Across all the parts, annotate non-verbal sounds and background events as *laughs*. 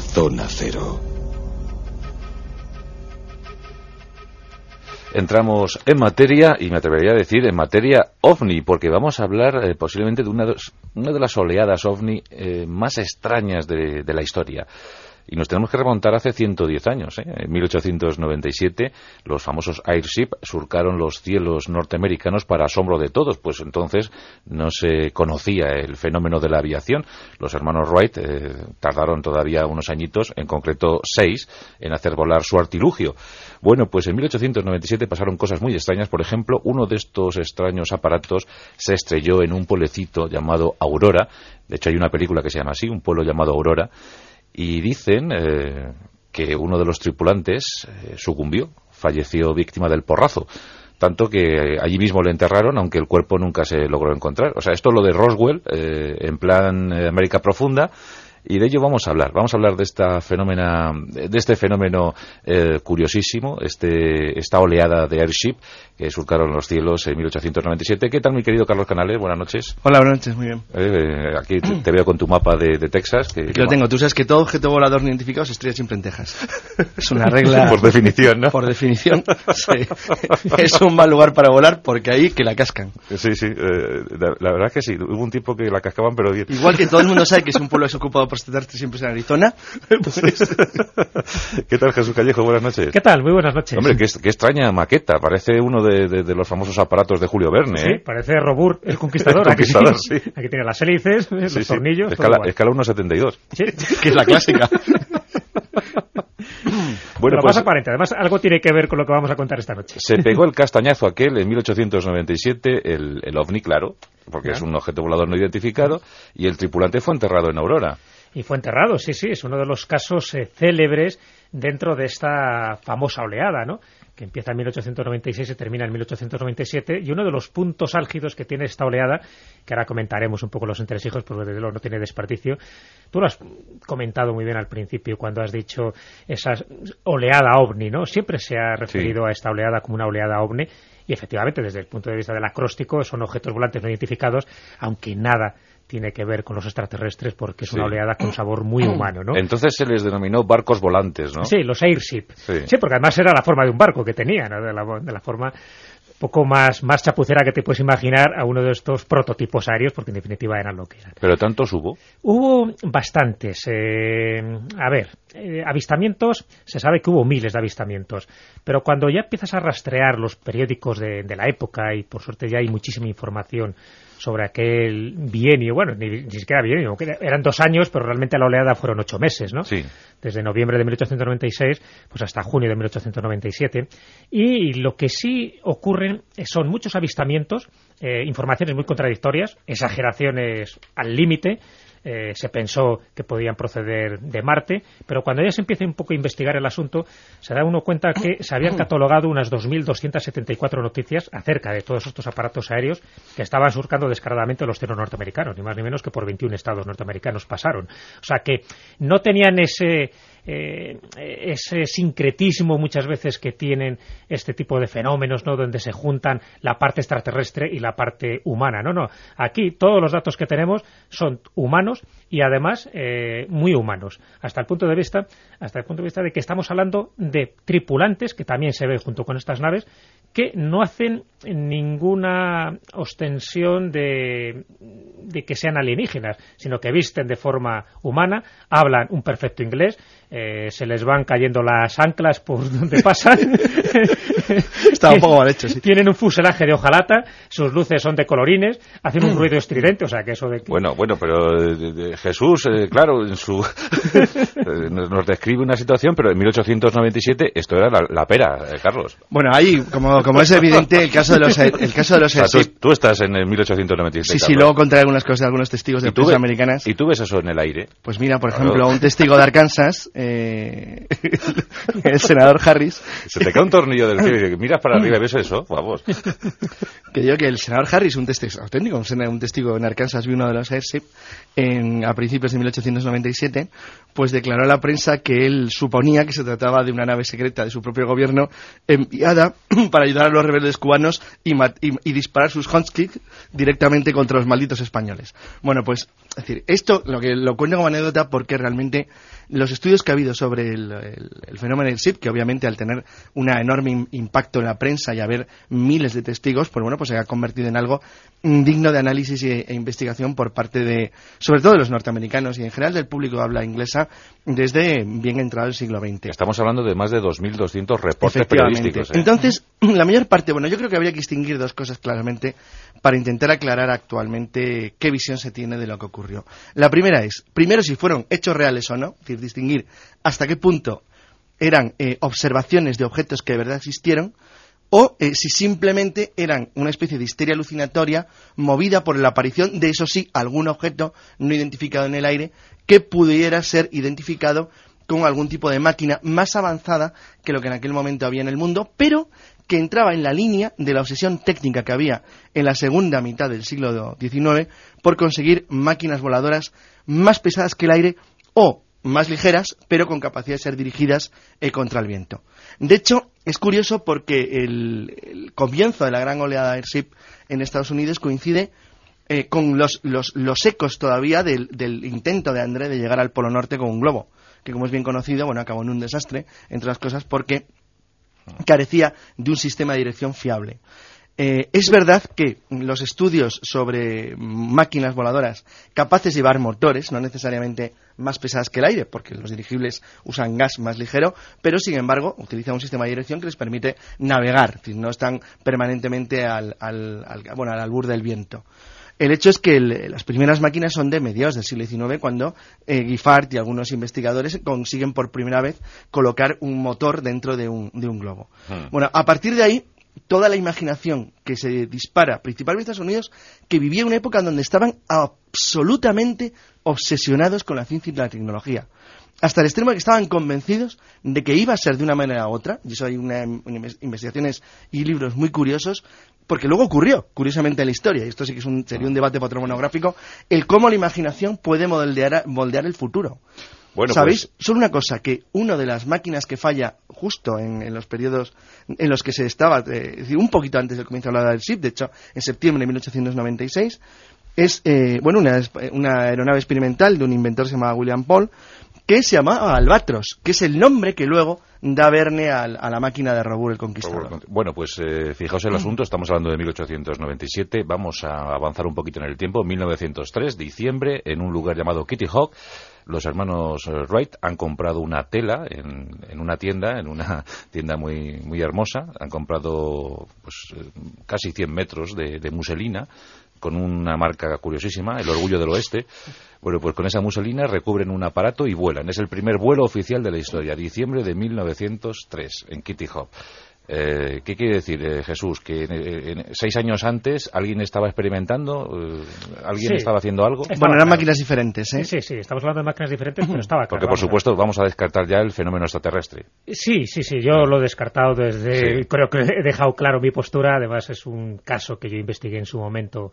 zona cero. Entramos en materia, y me atrevería a decir en materia ovni, porque vamos a hablar eh, posiblemente de una, de una, de las oleadas ovni eh, más extrañas de la historia. Y nos tenemos que remontar hace 110 años. ¿eh? En 1897 los famosos Airship surcaron los cielos norteamericanos para asombro de todos, pues entonces no se conocía el fenómeno de la aviación. Los hermanos Wright eh, tardaron todavía unos añitos, en concreto seis, en hacer volar su artilugio. Bueno, pues en 1897 pasaron cosas muy extrañas. Por ejemplo, uno de estos extraños aparatos se estrelló en un pueblecito llamado Aurora. De hecho, hay una película que se llama así, un pueblo llamado Aurora y dicen eh, que uno de los tripulantes eh, sucumbió, falleció víctima del porrazo. Tanto que allí mismo le enterraron, aunque el cuerpo nunca se logró encontrar. O sea, esto es lo de Roswell, eh, en plan eh, América Profunda, y de ello vamos a hablar. Vamos a hablar de esta fenómena, de este fenómeno eh, curiosísimo, este, esta oleada de airship que surcaron los cielos en 1897. ¿Qué tal, mi querido Carlos Canales? Buenas noches. Hola, buenas noches, muy bien. Eh, aquí te, te, veo con tu mapa de, de Texas. Que, lo tengo. Tú sabes que todo objeto volador no identificado se estrella siempre en Texas. Es una regla. *laughs* por definición, ¿no? Por definición. Sí. *laughs* Es un mal lugar para volar porque ahí que la cascan. Sí, sí. Eh, la, la, verdad es que sí. Hubo un tipo que la cascaban, pero. Igual que todo el mundo sabe que es un pueblo desocupado por extraterrestres siempre en Arizona. *laughs* Pues... *laughs* ¿Qué tal, Jesús Callejo? Buenas noches. ¿Qué tal? Muy buenas noches. Hombre, qué, qué extraña maqueta. Parece uno de, de, de, los famosos aparatos de Julio Verne. Sí, ¿eh? parece Robur, el conquistador. *laughs* el conquistador sí? Sí. Aquí tiene las hélices, los sí, tornillos. Escala, escala 1,72. Sí. que es la clásica. Bueno, pues, más aparente. Además, algo tiene que ver con lo que vamos a contar esta noche. Se pegó el castañazo aquel en 1897, el, el ovni, claro, porque ¿Ya? es un objeto volador no identificado, y el tripulante fue enterrado en Aurora. Y fue enterrado, sí, sí, es uno de los casos eh, célebres dentro de esta famosa oleada, ¿no? que empieza en 1896 y termina en 1897, y uno de los puntos álgidos que tiene esta oleada, que ahora comentaremos un poco los entresijos, porque desde luego no tiene desperdicio, tú lo has comentado muy bien al principio cuando has dicho esa oleada ovni, ¿no? Siempre se ha referido sí. a esta oleada como una oleada ovni, y efectivamente, desde el punto de vista del acróstico, son objetos volantes no identificados, aunque nada tiene que ver con los extraterrestres porque es sí. una oleada con sabor muy humano, ¿no? Entonces se les denominó barcos volantes, ¿no? Sí, los airship. Sí, sí porque además era la forma de un barco que tenía, ¿no? De la, de la forma poco más, más chapucera que te puedes imaginar a uno de estos prototipos aéreos, porque en definitiva eran lo que eran. ¿Pero tantos hubo? Hubo bastantes. Eh, a ver, eh, avistamientos, se sabe que hubo miles de avistamientos, pero cuando ya empiezas a rastrear los periódicos de, de la época, y por suerte ya hay muchísima información sobre aquel bienio, bueno, ni, ni siquiera bienio, eran dos años, pero realmente la oleada fueron ocho meses, ¿no? Sí. Desde noviembre de 1896 pues hasta junio de 1897. Y lo que sí ocurren son muchos avistamientos, eh, informaciones muy contradictorias, exageraciones al límite, eh, se pensó que podían proceder de Marte, pero cuando ya se empieza un poco a investigar el asunto, se da uno cuenta que se habían catalogado unas 2.274 noticias acerca de todos estos aparatos aéreos que estaban surcando descaradamente los cielos norteamericanos, ni más ni menos que por 21 estados norteamericanos pasaron. O sea que no tenían ese eh, ese sincretismo muchas veces que tienen este tipo de fenómenos, ¿no? Donde se juntan la parte extraterrestre y la parte humana. No, no. Aquí todos los datos que tenemos son humanos y además eh, muy humanos. Hasta el punto de vista, hasta el punto de vista de que estamos hablando de tripulantes que también se ven junto con estas naves que no hacen ninguna ostensión de, de, que sean alienígenas, sino que visten de forma humana, hablan un perfecto inglés, eh, se les van cayendo las anclas por *laughs* donde pasan. *laughs* Está un poco mal hecho, sí. Tienen un fuselaje de hojalata, sus luces son de colorines, hacen un *clears throat* ruido estridente, o sea que eso de... Que... Bueno, bueno, pero de, de Jesús, eh, claro, en su *laughs* nos describe una situación, pero en 1897 esto era la, la pera, eh, Carlos. Bueno, ahí, como, como es evidente, el caso de los... El caso de los o sea, tú, tú, estás en el 1897. Sí, sí, luego contaré algunas cosas de algunos testigos de prensa americanas. ¿Y tú ves eso en el aire? Pues mira, por ejemplo, un testigo de Arkansas, eh, *laughs* el senador Harris... Se te cae un tornillo del cielo y dices, miras para arriba y ves eso, vamos. *laughs* que digo que el senador Harris, un testigo auténtico, un testigo en Arkansas, vio uno de los airship en, a principios de 1897, pues declaró a la prensa que él suponía que se trataba de una nave secreta de su propio gobierno enviada *clears throat* para ayudar a los rebeldes cubanos y, y, y disparar sus Hunchkick directamente contra los malditos españoles. Bueno, pues es decir, esto lo que lo cuento como anécdota porque realmente los estudios que ha habido sobre el, fenómeno del SIP, que obviamente al tener un enorme impacto en la prensa y haber miles de testigos, pues bueno, pues se ha convertido en algo digno de análisis e, e, investigación por parte de, sobre todo de los norteamericanos y en general del público de habla inglesa desde bien entrado el siglo XX. Estamos hablando de más de 2.200 reportes periodísticos. ¿eh? Entonces, *clears throat* la mayor parte, bueno, yo creo que habría que distinguir dos cosas claramente para intentar aclarar actualmente qué visión se tiene de lo que ocurrió. La primera es, primero, si fueron hechos reales o no, es decir, distinguir hasta qué punto eran eh, observaciones de objetos que de verdad existieron, o eh, si simplemente eran una especie de histeria alucinatoria movida por la aparición de, eso sí, algún objeto no identificado en el aire que pudiera ser identificado con algún tipo de máquina más avanzada que lo que en aquel momento había en el mundo, pero que entraba en la línea de la obsesión técnica que había en la segunda mitad del siglo XIX por conseguir máquinas voladoras más pesadas que el aire o más ligeras, pero con capacidad de ser dirigidas eh, contra el viento. De hecho, es curioso porque el, comienzo de la gran oleada Airship en Estados Unidos coincide eh, con los, ecos todavía del, intento de André de llegar al Polo Norte con un globo, que como es bien conocido, bueno, acabó en un desastre, entre las cosas porque carecía de un sistema de dirección fiable. Eh, es verdad que los estudios sobre máquinas voladoras capaces de llevar motores, no necesariamente más pesadas que el aire, porque los dirigibles usan gas más ligero, pero sin embargo utilizan un sistema de dirección que les permite navegar, es decir, no están permanentemente al, al, bueno, al albur del viento. El hecho es que las primeras máquinas son de mediados del siglo XIX, cuando eh, Giffard y algunos investigadores consiguen por primera vez colocar un motor dentro de un, de un globo. Hmm. Bueno, a partir de ahí, toda la imaginación que se dispara, principalmente en Estados Unidos, que vivía una época en donde estaban absolutamente obsesionados con la ciencia y la tecnología. Hasta el extremo de que estaban convencidos de que iba a ser de una manera u otra, y eso hay una, investigaciones y libros muy curiosos, porque luego ocurrió, curiosamente, en la historia, y esto sí que es un, sería un debate para otro monográfico, el cómo la imaginación puede moldear, moldear el futuro. ¿Sabéis? Pues- Solo una cosa, que una de las máquinas que falla justo en, los periodos en los que se estaba, eh, decir, un poquito antes del comienzo de la del SIP, de hecho, en septiembre de 1896, es eh, bueno una, una, aeronave experimental de un inventor que se llamaba William Paul, que se llamaba Albatros, que es el nombre que luego da Verne a, la máquina de Robur el Conquistador. Bueno, pues eh, fijaos el asunto, estamos hablando de 1897, vamos a avanzar un poquito en el tiempo, 1903, diciembre, en un lugar llamado Kitty Hawk, los hermanos eh, Wright han comprado una tela en, una tienda, en una *laughs* tienda muy, muy hermosa, han comprado pues, eh, casi 100 metros de, de muselina, con una marca curiosísima, el Orgullo del Oeste. Bueno, pues con esa muselina recubren un aparato y vuelan. Es el primer vuelo oficial de la historia, diciembre de 1903, en Kitty Hawk. Eh, ¿Qué quiere decir, eh, Jesús? ¿Que seis años antes alguien estaba experimentando? Eh, ¿Alguien estaba haciendo algo? bueno, eran máquinas diferentes, ¿eh? Sí, sí, estamos hablando de máquinas diferentes, pero estaba *clears throat* claro. Porque, por supuesto, vamos a descartar ya el fenómeno extraterrestre. Sí, sí, sí, yo lo he descartado desde... Creo que he dejado claro mi postura. Además, es un caso que yo investigué en su momento,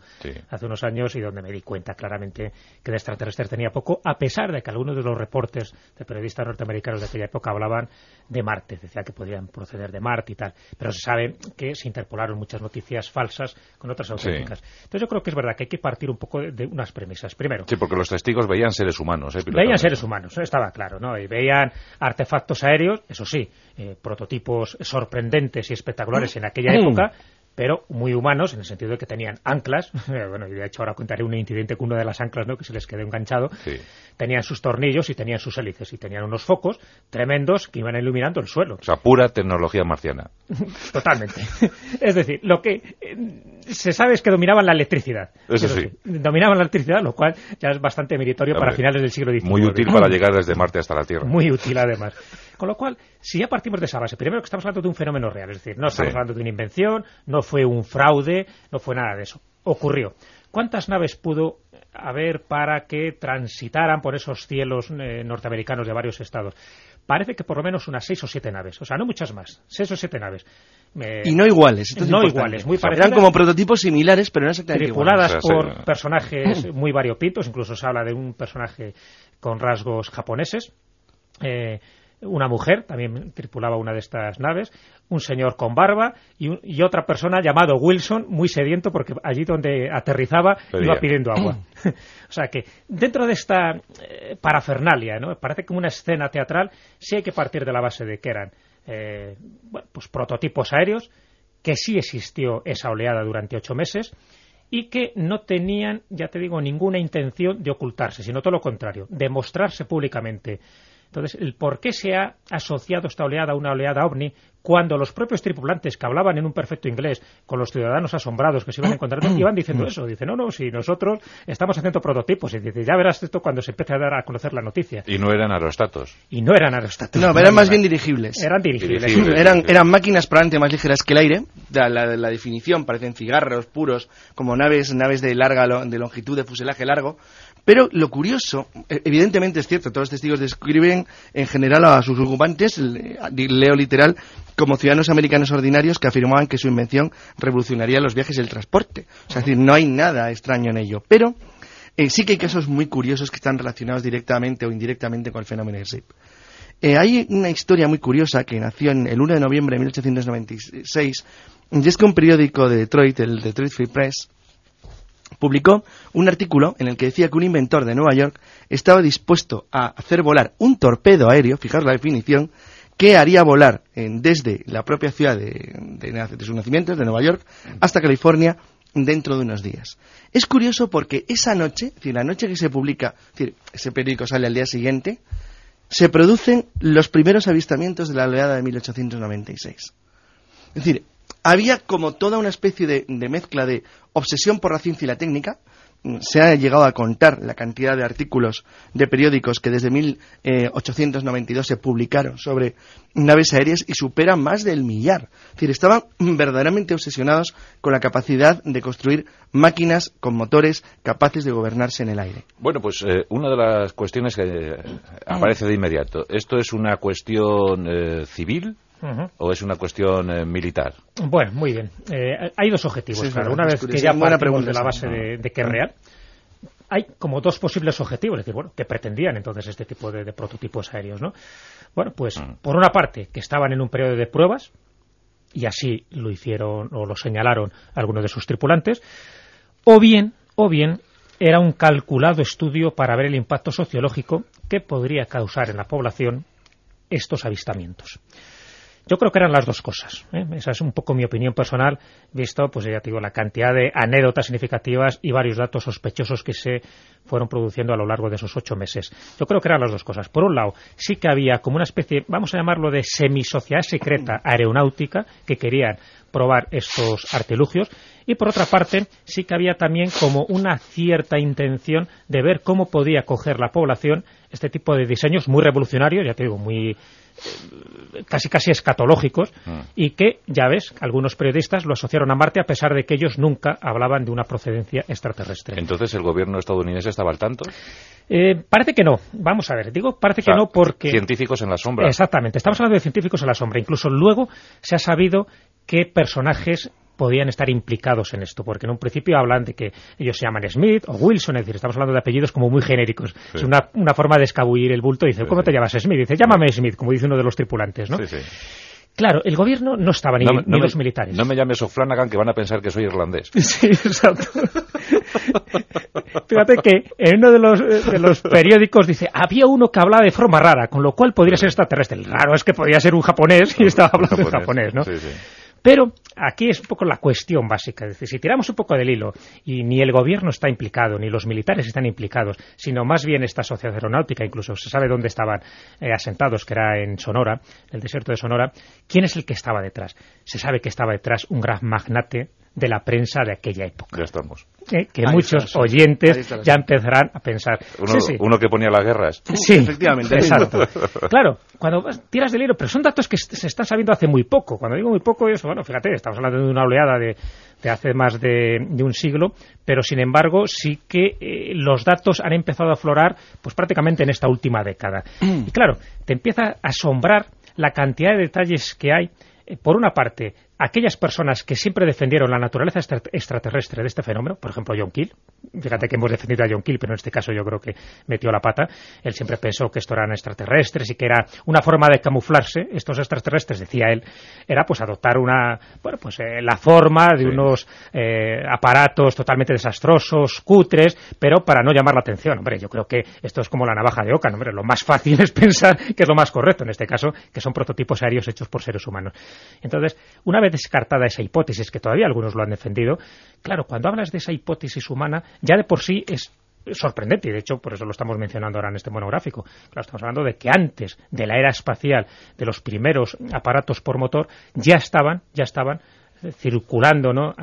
hace unos años, y donde me di cuenta claramente que de extraterrestres tenía poco, a pesar de que algunos de los reportes de periodistas norteamericanos de aquella época hablaban de Marte. Decía que podían proceder de Marte y pero se sabe que se interpolaron muchas noticias falsas con otras auténticas. Entonces yo creo que es verdad que hay que partir un poco de, unas premisas. Primero. Sí, porque los testigos veían seres humanos. ¿eh? Veían seres humanos, estaba claro, ¿no? Y veían artefactos aéreos, eso sí, eh, prototipos sorprendentes y espectaculares en aquella época, pero muy humanos en el sentido de que tenían anclas, *laughs* bueno, y de hecho ahora contaré un incidente con una de las anclas, ¿no? que se les quedó enganchado, tenían sus tornillos y tenían sus hélices y tenían unos focos tremendos que iban iluminando el suelo. O sea, pura tecnología marciana. *laughs* Totalmente. *laughs* es decir, lo que eh, se sabe es que dominaban la electricidad. Eso sí. Dominaban la electricidad, lo cual ya es bastante meritorio para finales del siglo XIX. Muy útil para llegar desde Marte hasta la Tierra. Muy útil, además. Con lo cual, si ya partimos de esa base, primero que estamos hablando de un fenómeno real, es decir, no estamos hablando de una invención, no fue un fraude, no fue nada de eso. Ocurrió. ¿Cuántas naves pudo haber para que transitaran por esos cielos eh, norteamericanos de varios estados? Parece que por lo menos unas seis o siete naves, o sea, no muchas más, seis o siete naves. y no iguales. no iguales, muy parecidas. Eran como prototipos similares, pero no exactamente Tripuladas por personajes *clears throat* muy variopintos, incluso se habla de un personaje con rasgos japoneses. Eh, una mujer, también tripulaba una de estas naves, un señor con barba y, otra persona llamado Wilson, muy sediento porque allí donde aterrizaba iba pidiendo agua. *laughs* o sea que dentro de esta eh, parafernalia, ¿no? parece como una escena teatral, sí hay que partir de la base de que eran eh, pues prototipos aéreos, que sí existió esa oleada durante ocho meses y que no tenían, ya te digo, ninguna intención de ocultarse, sino todo lo contrario, de mostrarse públicamente. Entonces, el por qué se ha asociado esta oleada a una oleada ovni cuando los propios tripulantes que hablaban en un perfecto inglés con los ciudadanos asombrados que se iban encontrando iban diciendo eso. Dicen, no, no, si nosotros estamos haciendo prototipos. Y dice, ya verás esto cuando se empiece a dar a conocer la noticia. Y no eran aerostatos. Y no eran aerostatos. No, eran más bien dirigibles. Eran dirigibles. eran, eran máquinas probablemente más ligeras que el aire. La, la, definición parecen cigarros puros, como naves, naves de larga de longitud de fuselaje largo, pero lo curioso, e, evidentemente es cierto, todos los testigos describen en general a sus ocupantes, leo literal, como ciudadanos americanos ordinarios que afirmaban que su invención revolucionaría los viajes y el transporte. O sea, es decir, no hay nada extraño en ello. Pero eh, sí que hay casos muy curiosos que están relacionados directamente o indirectamente con el fenómeno del SIP. Eh, hay una historia muy curiosa que nació en el 1 de noviembre de 1896, y es que un periódico de Detroit, el Detroit Free Press, publicó un artículo en el que decía que un inventor de Nueva York estaba dispuesto a hacer volar un torpedo aéreo, fijaros la definición, que haría volar desde la propia ciudad de, de, su nacimiento, de Nueva York, hasta California dentro de unos días. Es curioso porque esa noche, la noche que se publica, ese periódico sale al día siguiente, se producen los primeros avistamientos de la oleada de 1896. Es decir, había como toda una especie de, mezcla de obsesión por la ciencia y la técnica. Se ha llegado a contar la cantidad de artículos de periódicos que desde 1892 se publicaron sobre naves aéreas y superan más del millar. Es decir, estaban *laughs* verdaderamente obsesionados con la capacidad de construir máquinas con motores capaces de gobernarse en el aire. Bueno, pues eh, una de las cuestiones que eh, aparece de inmediato. ¿Esto es una cuestión eh, civil? ¿O es una cuestión eh, militar? Bueno, muy bien. Eh, hay dos objetivos, claro. Una vez que ya partimos de la base de, que es real, hay como dos posibles objetivos, es decir, bueno, que pretendían entonces este tipo de, prototipos aéreos, ¿no? Bueno, pues por una parte que estaban en un periodo de pruebas y así lo hicieron o lo señalaron algunos de sus tripulantes, o bien, o bien era un calculado estudio para ver el impacto sociológico que podría causar en la población estos avistamientos. Yo creo que eran las dos cosas. ¿eh? Esa es un poco mi opinión personal, visto, pues ya te digo, la cantidad de anécdotas significativas y varios datos sospechosos que se fueron produciendo a lo largo de esos ocho meses. Yo creo que eran las dos cosas. Por un lado, sí que había como una especie, vamos a llamarlo de semisociedad secreta aeronáutica que querían probar estos artilugios y por otra parte sí que había también como una cierta intención de ver cómo podía coger la población este tipo de diseños muy revolucionarios, ya te digo, muy casi casi escatológicos ah. y que, ya ves, algunos periodistas lo asociaron a Marte a pesar de que ellos nunca hablaban de una procedencia extraterrestre. Entonces, ¿el gobierno estadounidense estaba al tanto? Eh, parece que no. Vamos a ver, digo parece que no porque... Científicos en la sombra. Exactamente, estamos hablando de científicos en la sombra. Incluso luego se ha sabido qué personajes podían estar implicados en esto, porque en un principio hablan de que ellos se llaman Smith o Wilson, es decir, estamos hablando de apellidos como muy genéricos. Es una, una, forma de escabullir el bulto. Dice, ¿cómo te llamas Smith? Dice, llámame Smith, como dice uno de los tripulantes, ¿no? Claro, el gobierno no estaba ni, los militares. No me llames O'Flanagan que van a pensar que soy irlandés. *laughs* Sí, exacto. Fíjate que en uno de los, de los, periódicos dice, había uno que hablaba de forma rara, con lo cual podría ser extraterrestre. Raro es que podía ser un japonés y estaba hablando de japonés, ¿no? Sí, sí. Pero aquí es un poco la cuestión básica. Es decir, si tiramos un poco del hilo y ni el gobierno está implicado, ni los militares están implicados, sino más bien esta sociedad aeronáutica, incluso se sabe dónde estaban eh, asentados, que era en Sonora, el desierto de Sonora, ¿quién es el que estaba detrás? Se sabe que estaba detrás un gran magnate de la prensa de aquella época. Ya estamos. Eh, que muchos oyentes ya empezarán a pensar. Uno, que ponía las guerras. Sí, efectivamente. Exacto. claro, cuando tiras del hilo, pero son datos que se están sabiendo hace muy poco. Cuando digo muy poco, eso, bueno, fíjate, estamos hablando de una oleada de, hace más de, un siglo, pero sin embargo sí que eh, los datos han empezado a aflorar pues prácticamente en esta última década. y claro, te empieza a asombrar la cantidad de detalles que hay, eh, por una parte, aquellas personas que siempre defendieron la naturaleza extraterrestre de este fenómeno, por ejemplo John Keel, fíjate que hemos defendido a John Keel, pero en este caso yo creo que metió la pata, él siempre pensó que esto eran extraterrestres y que era una forma de camuflarse, estos extraterrestres, decía él, era pues adoptar una, bueno, pues eh, la forma de unos eh, aparatos totalmente desastrosos, cutres, pero para no llamar la atención. Hombre, yo creo que esto es como la navaja de Oca, hombre, lo más fácil *laughs* es pensar que es lo más correcto, en este caso, que son prototipos aéreos hechos por seres humanos. Entonces, una vez descartada esa hipótesis, que todavía algunos lo han defendido, claro, cuando hablas de esa hipótesis humana, ya de por sí es sorprendente y de hecho por eso lo estamos mencionando ahora en este monográfico. Claro, estamos hablando de que antes de la era espacial, de los primeros aparatos por motor, ya estaban, ya estaban circulando ¿no?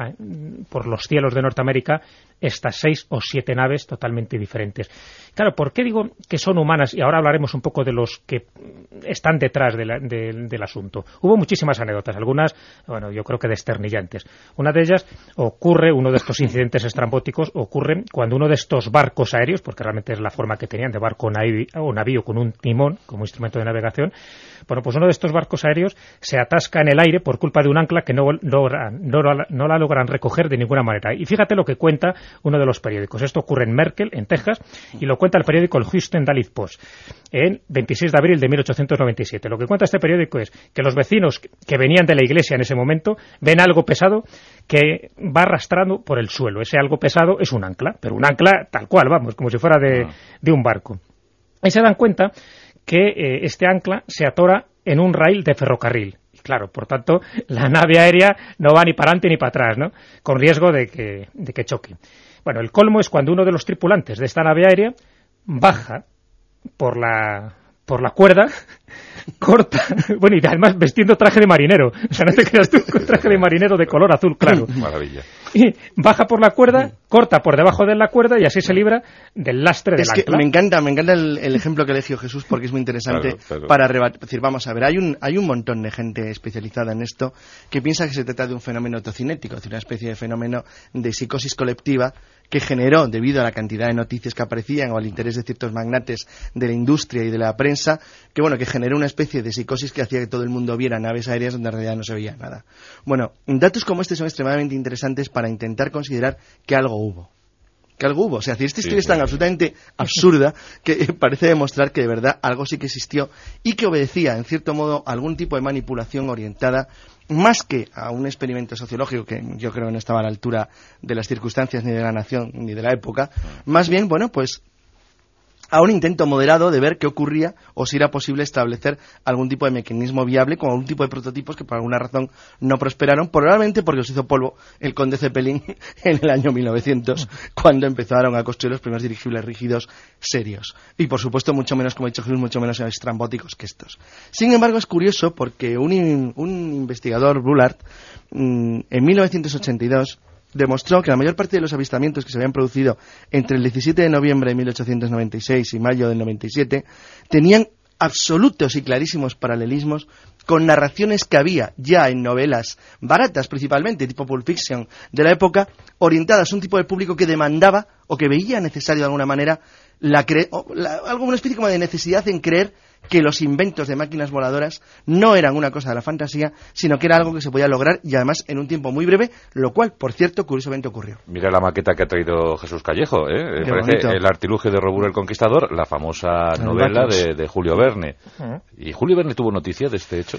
por los cielos de Norteamérica estas seis o siete naves totalmente diferentes. Claro, ¿por qué digo que son humanas? Y ahora hablaremos un poco de los que están detrás del asunto. Hubo muchísimas anécdotas, algunas, bueno, yo creo que desternillantes. Una de ellas ocurre, uno de estos incidentes estrambóticos ocurre cuando uno de estos barcos aéreos, porque realmente es la forma que tenían de barco o navío con un timón como instrumento de navegación, bueno, pues uno de estos barcos aéreos se atasca en el aire por culpa de un ancla que no, no, no la logran recoger de ninguna manera. Y fíjate lo que cuenta uno de los periódicos. Esto ocurre en Merkel, en Texas, y lo cuenta el periódico el Houston Daily Post, en 26 de abril de 1897. Lo que cuenta este periódico es que los vecinos que venían de la iglesia en ese momento ven algo pesado que va arrastrando por el suelo. Ese algo pesado es un ancla, pero un ancla tal cual, vamos, como si fuera de, ah. un barco. Y se dan cuenta que eh, este ancla se atora en un rail de ferrocarril claro, por tanto, la nave aérea no va ni para adelante ni para atrás, ¿no? Con riesgo de que, de que choque. Bueno, el colmo es cuando uno de los tripulantes de esta nave aérea baja por la, por la cuerda, *laughs* corta, bueno, y además vestiendo traje de marinero. O sea, no te quedas tú con traje de marinero de color azul claro. *laughs* Maravilla. Y baja por la cuerda, corta por debajo de la cuerda y así se libra del lastre del es que me encanta, me encanta el, ejemplo que eligió Jesús porque es muy interesante para rebatir. decir, vamos a ver, hay un, hay un montón de gente especializada en esto que piensa que se trata de un fenómeno tocinético, es decir, una especie de fenómeno de psicosis colectiva que generó, debido a la cantidad de noticias que aparecían o al interés de ciertos magnates de la industria y de la prensa, que bueno, que generó una especie de psicosis que hacía que todo el mundo viera naves aéreas donde en realidad no se veía nada. Bueno, datos como este son extremadamente interesantes para intentar considerar que algo hubo que algo hubo. O sea, esta historia es tan absolutamente absurda que *laughs* parece demostrar que de verdad algo sí que existió y que obedecía, en cierto modo, a algún tipo de manipulación orientada más que a un experimento sociológico que yo creo que no estaba a la altura de las circunstancias ni de la nación ni de la época, más bien, bueno, pues a un intento moderado de ver qué ocurría o si era posible establecer algún tipo de mecanismo viable con algún tipo de prototipos que por alguna razón no prosperaron, probablemente porque los hizo polvo el conde Zeppelin *laughs* en el año 1900, cuando empezaron a construir los primeros dirigibles rígidos serios. Y por supuesto, mucho menos, como he dicho Jesús, mucho menos estrambóticos que estos. Sin embargo, es curioso porque un, un investigador, Bullard, mm, en 1982 demostró que la mayor parte de los avistamientos que se habían producido entre el 17 de noviembre de 1896 y mayo del 97 tenían absolutos y clarísimos paralelismos con narraciones que había ya en novelas baratas principalmente, tipo Pulp Fiction de la época, orientadas a un tipo de público que demandaba o que veía necesario de alguna manera la, alguna especie como de necesidad en creer que los inventos de máquinas voladoras no eran una cosa de la fantasía, sino que era algo que se podía lograr y además en un tiempo muy breve, lo cual, por cierto, curiosamente ocurrió. Mira la maqueta que ha traído Jesús Callejo, ¿eh? parece El artilugio de Robur el Conquistador, la famosa novela de, de, Julio Verne. ¿Y Julio Verne tuvo noticia de este hecho?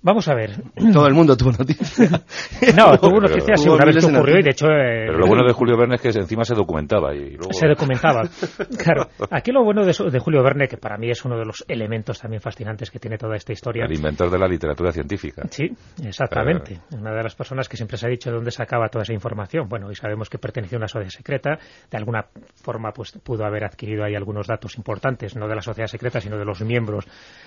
Vamos a ver. Todo el mundo tuvo noticia. *laughs* no, tuvo noticia sí, una vez que ocurrió y de hecho... Eh, pero lo bueno de Julio Verne es que encima se documentaba y luego... Se documentaba. *laughs* Claro. Aquí lo bueno de, de, Julio Verne, que para mí es uno de los elementos también fascinantes que tiene toda esta historia... El inventor de la literatura científica. Sí, exactamente. Eh. Una de las personas que siempre se ha dicho de dónde sacaba toda esa información. Bueno, y sabemos que pertenecía a una sociedad secreta. De alguna forma pues pudo haber adquirido ahí algunos datos importantes, no de la sociedad secreta, sino de los miembros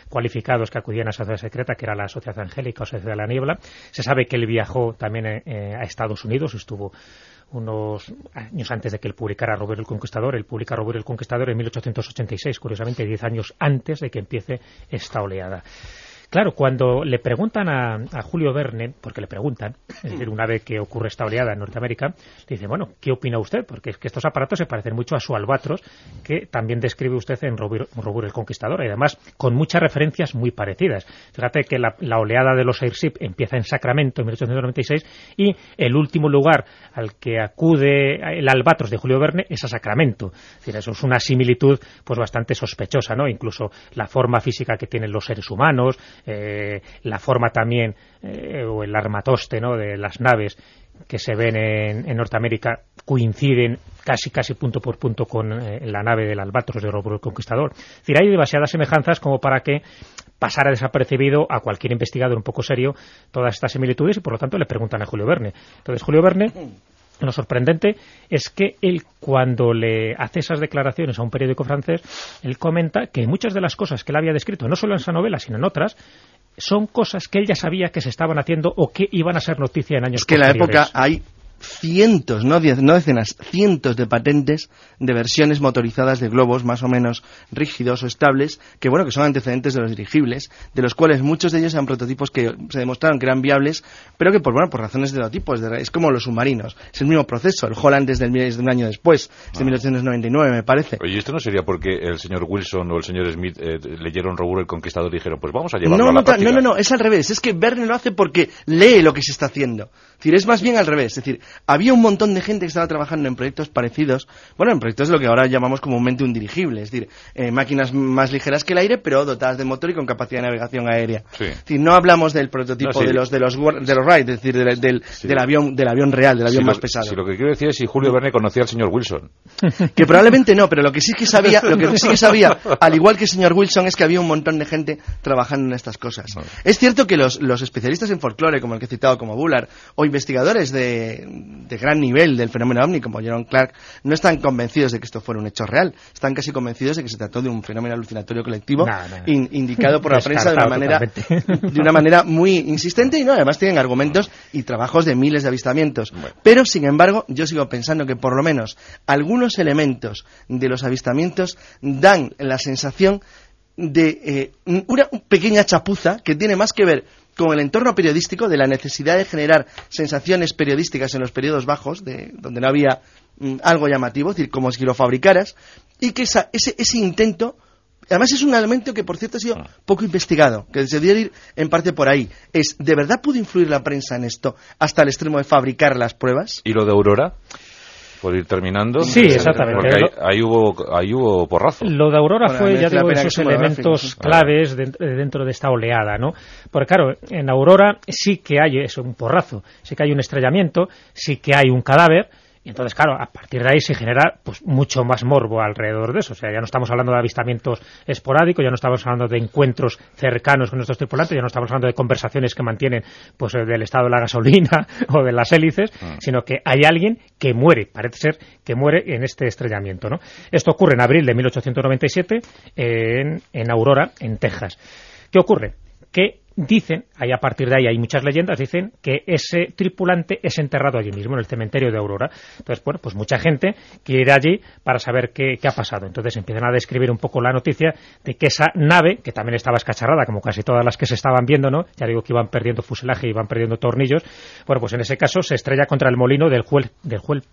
cualificados que acudían a esa sociedad secreta, que era la sociedad Angélica o Sociedad de la Niebla. Se sabe que él viajó también eh, eh, a Estados Unidos, estuvo unos años antes de que él publicara Robert el Conquistador. Él publica Robert el Conquistador en 1886, curiosamente diez años antes de que empiece esta oleada. Claro, cuando le preguntan a, Julio Verne, porque le preguntan, es decir, una vez que ocurre esta oleada en Norteamérica, le dice, bueno, ¿qué opina usted? Porque es que estos aparatos se parecen mucho a su albatros, que también describe usted en Robur, el Conquistador, y además con muchas referencias muy parecidas. Fíjate que la, oleada de los Airship empieza en Sacramento en 1896 y el último lugar al que acude el albatros de Julio Verne es a Sacramento. Es decir, eso es una similitud pues bastante sospechosa, ¿no? Incluso la forma física que tienen los seres humanos, eh, la forma también, eh, o el armatoste ¿no? de las naves que se ven en, Norteamérica coinciden casi casi punto por punto con eh, la nave del Albatros de Robert el Conquistador. Hay demasiadas semejanzas como para que pasara desapercibido a cualquier investigador un poco serio todas estas similitudes y por lo tanto le preguntan a Julio Verne. Entonces Julio Verne lo sorprendente es que él, cuando le hace esas declaraciones a un periódico francés, él comenta que muchas de las cosas que él había descrito, no solo en esa novela, sino en otras, son cosas que él ya sabía que se estaban haciendo o que iban a ser noticia en años es que en la época hay cientos, no, no decenas, cientos de patentes de versiones motorizadas de globos más o menos rígidos o estables, que bueno, que son antecedentes de los dirigibles, de los cuales muchos de ellos eran prototipos que se demostraron que eran viables, pero que por bueno, por razones de todo tipo, es, como los submarinos, es el mismo proceso, el Holland es, del, de un año después, es de 1899 ah. me parece. Oye, ¿esto no sería porque el señor Wilson o el señor Smith eh, leyeron Robur el Conquistador y dijeron, pues vamos a llevarlo no, a la no, no, no, es al revés, es que Verne lo hace porque lee lo que se está haciendo. Es decir, es más bien al revés, es decir, había un montón de gente que estaba trabajando en proyectos parecidos, bueno, en proyectos de lo que ahora llamamos comúnmente un dirigible, es decir, eh, máquinas más ligeras que el aire, pero dotadas de motor y con capacidad de navegación aérea. Es decir, no hablamos del prototipo de los de los de los Wright, es decir, del, avión del avión real, del avión más pesado. Sí, lo que quiero decir es si Julio Verne conocía al señor Wilson. *laughs* Que probablemente no, pero lo que sí que sabía, lo que sí que sabía, *laughs* al igual que el señor Wilson, es que había un montón de gente trabajando en estas cosas. Es cierto que los, los especialistas en folclore, como el que he citado como Bullard, o investigadores de, de gran nivel del fenómeno ovni, como John Clark, no están convencidos de que esto fuera un hecho real. Están casi convencidos de que se trató de un fenómeno alucinatorio colectivo indicado por la *laughs* prensa de una manera de una manera muy insistente y no, además tienen argumentos y trabajos de miles de avistamientos. Pero sin embargo, yo sigo pensando que por lo menos algunos elementos de los avistamientos dan la sensación de eh, una pequeña chapuza que tiene más que ver con el entorno periodístico, de la necesidad de generar sensaciones periodísticas en los periodos bajos, de, donde no había mm, algo llamativo, es decir, como si lo fabricaras, y que ese, ese intento Además es un elemento que, por cierto, ha sido ah. poco investigado, que se debería ir en parte por ahí. Es, ¿de verdad pudo influir la prensa en esto hasta el extremo de fabricar las pruebas? ¿Y lo de Aurora? Por ir terminando. Sí, exactamente. Porque ahí, hubo, ahí hubo porrazo. Lo de Aurora fue, ya digo, esos elementos claves dentro de esta oleada, ¿no? Porque claro, en Aurora sí que hay eso, un porrazo, sí que hay un estrellamiento, sí que hay un cadáver, y entonces, claro, a partir de ahí se genera pues mucho más morbo alrededor de eso. O sea, ya no estamos hablando de avistamientos esporádicos, ya no estamos hablando de encuentros cercanos con nuestros tripulantes, ya no estamos hablando de conversaciones que mantienen pues eh, del estado de la gasolina *laughs* o de las hélices, ah. sino que hay alguien que muere, parece ser que muere en este estrellamiento. ¿no? Esto ocurre en abril de 1897 en, en Aurora, en Texas. ¿Qué ocurre? Que dicen, ahí a partir de ahí hay muchas leyendas, dicen que ese tripulante es enterrado allí mismo, en el cementerio de Aurora. Entonces, bueno, pues mucha gente quiere ir allí para saber qué, ha pasado. Entonces empiezan a describir un poco la noticia de que esa nave, que también estaba escacharrada, como casi todas las que se estaban viendo, ¿no? Ya digo que iban perdiendo fuselaje y iban perdiendo tornillos. Bueno, pues en ese caso se estrella contra el molino del juez, del juez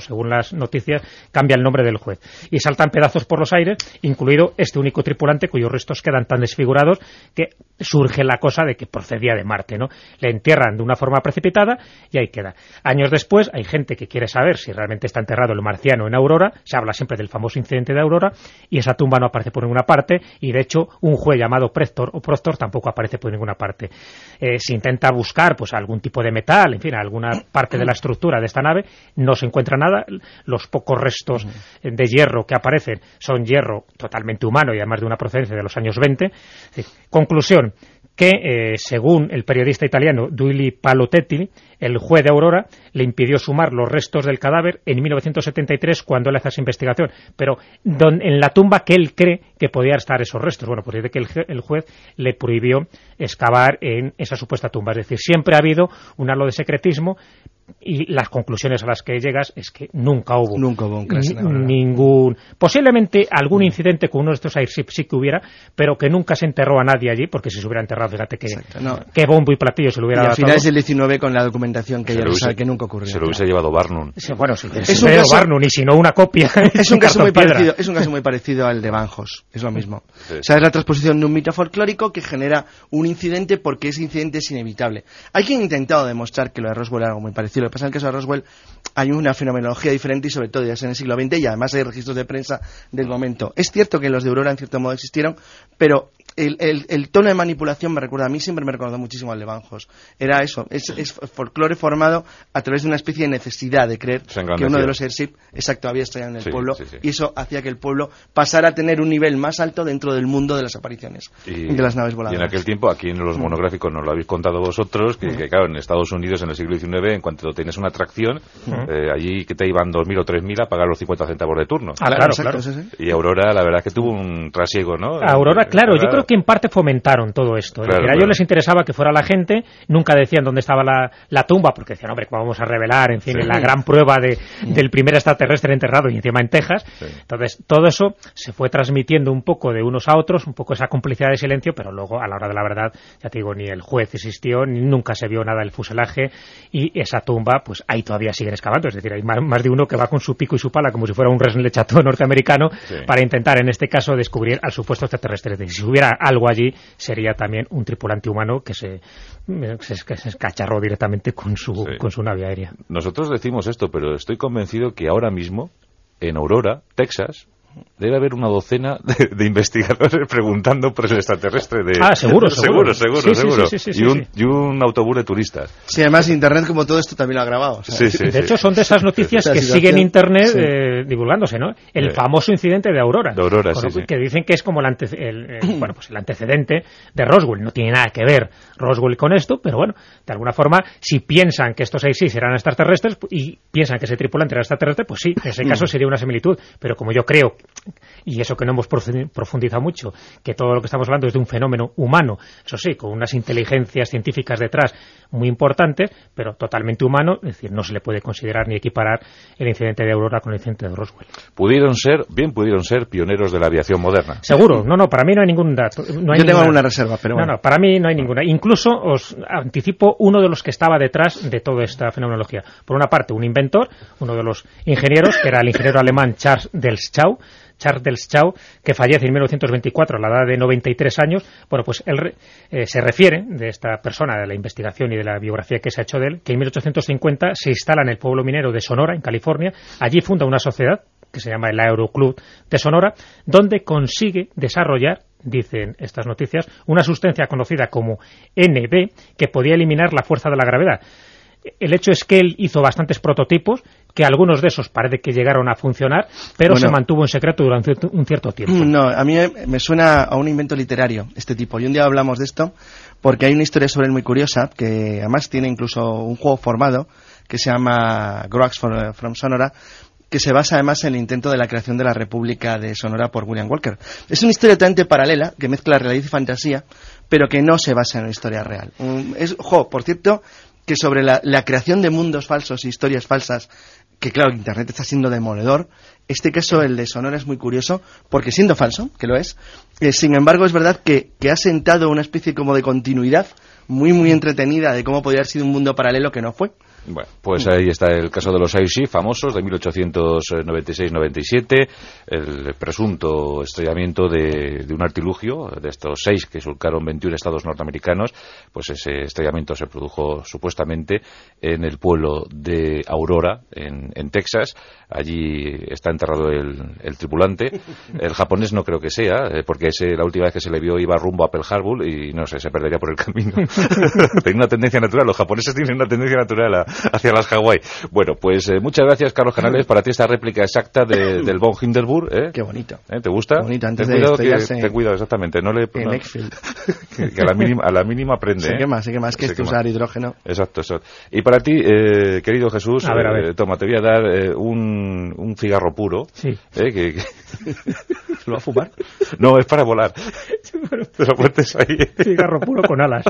Según las noticias, cambia el nombre del juez. Y saltan pedazos por los aires, incluido este único tripulante cuyos restos quedan tan desfigurados que surge la cosa de que procedía de Marte, ¿no? Le entierran de una forma precipitada y ahí queda. Años después hay gente que quiere saber si realmente está enterrado el marciano en Aurora, se habla siempre del famoso incidente de Aurora y esa tumba no aparece por ninguna parte y de hecho un juez llamado Prestor o Prostor tampoco aparece por ninguna parte. Eh, se intenta buscar pues algún tipo de metal, en fin, alguna parte de la estructura de esta nave, no se encuentra nada. Los pocos restos de hierro que aparecen son hierro totalmente humano y además de una procedencia de los años 20. Conclusión, que, eh, según el periodista italiano Duili Palotetti, el juez de Aurora le impidió sumar los restos del cadáver en 1973 cuando él hace esa investigación, pero en la tumba que él cree que podían estar esos restos. Bueno, pues dice que el, juez le prohibió excavar en esa supuesta tumba. Es decir, siempre ha habido un halo de secretismo y las conclusiones a las que llegas es que nunca hubo, Nunca hubo un crash ningún posiblemente algún incidente con uno de estos airships sí que hubiera pero que nunca se enterró a nadie allí porque si se hubiera enterrado fíjate que Exacto, no. qué bombo y platillo se lo Y hubiera a dado finales todo. del 19 con la documentación que Se ya lo hubiese- que nunca ocurrió. Se lo hubiese llevado Barnum. Sí, bueno, si Es un caso- Barnum y si no una copia *laughs* Es un *laughs* caso muy piedra. parecido, es un caso muy parecido al de Banjos, es lo mismo. Sí. O sea, es la transposición de un mito folclórico que genera un incidente porque ese incidente es inevitable. Hay quien ha intentado demostrar que lo de Roswell era algo muy parecido. Lo que pasa en el caso de Roswell hay una fenomenología diferente y sobre todo ya es en el siglo XX y además hay registros de prensa del momento. Es cierto que los de Aurora en cierto modo existieron, pero el, el- el tono de manipulación me recuerda, a mí siempre me recordó muchísimo al de Banjos. Era eso, es, es folclore formado a través de una especie de necesidad de creer que uno de los airship, exacto, había estallado en el Sí, pueblo sí, sí. y eso hacía que el pueblo pasara a tener un nivel más alto dentro del mundo de las apariciones Y, de las naves y voladoras. en aquel tiempo, aquí en los monográficos nos lo habéis contado vosotros, que, que, claro, en Estados Unidos en el siglo XIX, en cuanto tienes una atracción, eh, allí que te iban 2.000 o 3.000 a pagar los 50 centavos de turno. Ah, claro, exacto, claro. sí, sí. Y Aurora, la verdad es que tuvo un trasiego, ¿no? Aurora, Eh, claro, yo creo que en parte fomentaron todo esto. Es Claro, decir, a claro. ellos les interesaba que fuera la gente, nunca decían dónde estaba la, la tumba, porque decían, hombre, ¿cómo vamos a revelar? En fin, Sí. la gran prueba de, del primer extraterrestre enterrado y encima en Texas. Sí. Entonces, todo eso se fue transmitiendo un poco de unos a otros, un poco esa complicidad de silencio, pero luego, a la hora de la verdad, ya te digo, ni el juez existió, ni nunca se vio nada del fuselaje, y esa tumba, pues ahí todavía siguen excavando. Es decir, hay más, más de uno que va con su pico y su pala, como si fuera un reslecható *laughs* norteamericano, Sí. para intentar, en este caso, descubrir al supuesto extraterrestre. Si hubiera algo allí, sería también un tripulante humano que se, se, que se escacharró directamente con su, Sí. con su nave aérea. Nosotros decimos esto, pero estoy convencido que ahora mismo, en Aurora, Texas, debe haber una docena de, de investigadores *laughs* preguntando por el extraterrestre de... Ah, seguro, *laughs* seguro, seguro. seguro, Sí, sí, seguro. sí, sí, sí, y, un, sí. y un autobús de turistas. Sí, además Internet como todo esto también lo ha grabado. o sea, Sí, sí, de sí. hecho, son de esas noticias que siguen Internet sí. eh, divulgándose, ¿no? El Sí. famoso incidente de Aurora. De Aurora, Con que- sí. Que dicen que es como el, ante- el, eh, *clears throat* bueno, pues el antecedente de Roswell. No tiene nada que ver Roswell con esto, pero bueno, de alguna forma, si piensan que estos seis sí serán extraterrestres y piensan que ese tripulante era extraterrestre, pues sí, en ese *clears throat* caso sería una similitud. Pero como yo creo, y eso que no hemos profu- profundizado mucho, que todo lo que estamos hablando es de un fenómeno humano, eso sí, con unas inteligencias científicas detrás muy importantes, pero totalmente humano, es decir, no se le puede considerar ni equiparar el incidente de Aurora con el incidente de Roswell. Pudieron ser, bien pudieron ser pioneros de la aviación moderna. Seguro, no, no, para mí no hay ningún dato. No hay Yo tengo alguna reserva, pero bueno. No, no, para mí no hay ninguna. Incluso os anticipo uno de los que estaba detrás de toda esta fenomenología. Por una parte, un inventor, uno de los ingenieros, que era el ingeniero alemán Charles Delschau, Charles Delschau, que fallece en 1924 a la edad de 93 años. Bueno, pues él eh, se refiere de esta persona, de la investigación y de la biografía que se ha hecho de él, que en 1850 se instala en el pueblo minero de Sonora, en California. Allí funda una sociedad que se llama el Aeroclub de Sonora, donde consigue desarrollar dicen estas noticias, una sustancia conocida como NB que podía eliminar la fuerza de la gravedad. El hecho es que él hizo bastantes prototipos, que algunos de esos parece que llegaron a funcionar, pero Bueno. se mantuvo en secreto durante un cierto tiempo. No, a mí me- suena a un invento literario este tipo. Y un día hablamos de esto porque hay una historia sobre él muy curiosa que además tiene incluso un juego formado que se llama Groax from, from Sonora que se basa además en el intento de la creación de la República de Sonora por William Walker. Es una historia totalmente paralela que mezcla realidad y fantasía, pero que no se basa en una historia real. Un- es, jo, por cierto, que sobre la, creación de mundos falsos y historias falsas, que claro, Internet está siendo demoledor, este caso, el de Sonora, es muy curioso, porque siendo falso, que lo es, eh, sin embargo es verdad que, que ha sentado una especie como de continuidad muy, muy entretenida de cómo podría haber sido un mundo paralelo que no fue. Bueno, pues ahí está el caso de los Aishi famosos de 1896-97, el presunto estrellamiento de, de un artilugio de estos seis que surcaron 21 estados norteamericanos. Pues ese estrellamiento se produjo supuestamente en el pueblo de Aurora, en, en Texas. Allí está enterrado el, el tripulante. El japonés no creo que sea, eh, porque ese, la última vez que se le vio iba rumbo a Pearl Harbor y no sé, se perdería por el camino. *laughs* Tiene una tendencia natural, los japoneses tienen una tendencia natural a- *laughs* hacia las Hawái. Bueno, pues eh, muchas gracias, Carlos Canales, *laughs* para ti esta réplica exacta de- *coughs* del von Hindenburg. ¿eh? Qué bonito. ¿Eh? ¿Te gusta? Bonito, antes ten de cuidado, que, estrellarse ten cuidado, exactamente. No le, En no- *laughs* que, que a, la mínima, a la mínima aprende. Se ¿eh? quema, se quema. Es que es que usar hidrógeno. Exacto, eso. Y para ti, eh, querido Jesús, A ver, a ver. eh, toma, te voy a dar eh, un, un cigarro puro. Sí. eh, que, que- ¿Lo va a fumar? No, es para volar. Te lo pones ahí. Cigarro puro con alas.